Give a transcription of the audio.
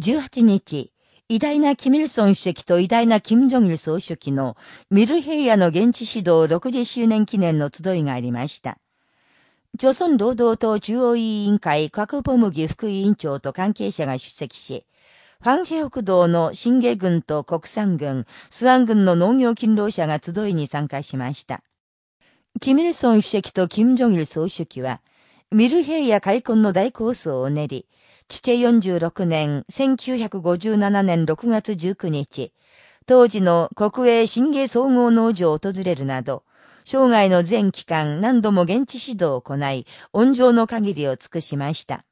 18日、偉大なキミルソン主席と偉大なキム・ジョギル総書記のミル平野の現地指導60周年記念の集いがありました。朝鮮労働党中央委員会核ポムギ副委員長と関係者が出席し、ファンヘ北道の新下軍と国産軍、スアン軍の農業勤労者が集いに参加しました。キミルソン主席とキム・ジョギル総書記は、ミルヘイヤ開墾の大構想を練り、父46年、1957年6月19日、当時の国営新芸総合農場を訪れるなど、生涯の全期間何度も現地指導を行い、温情の限りを尽くしました。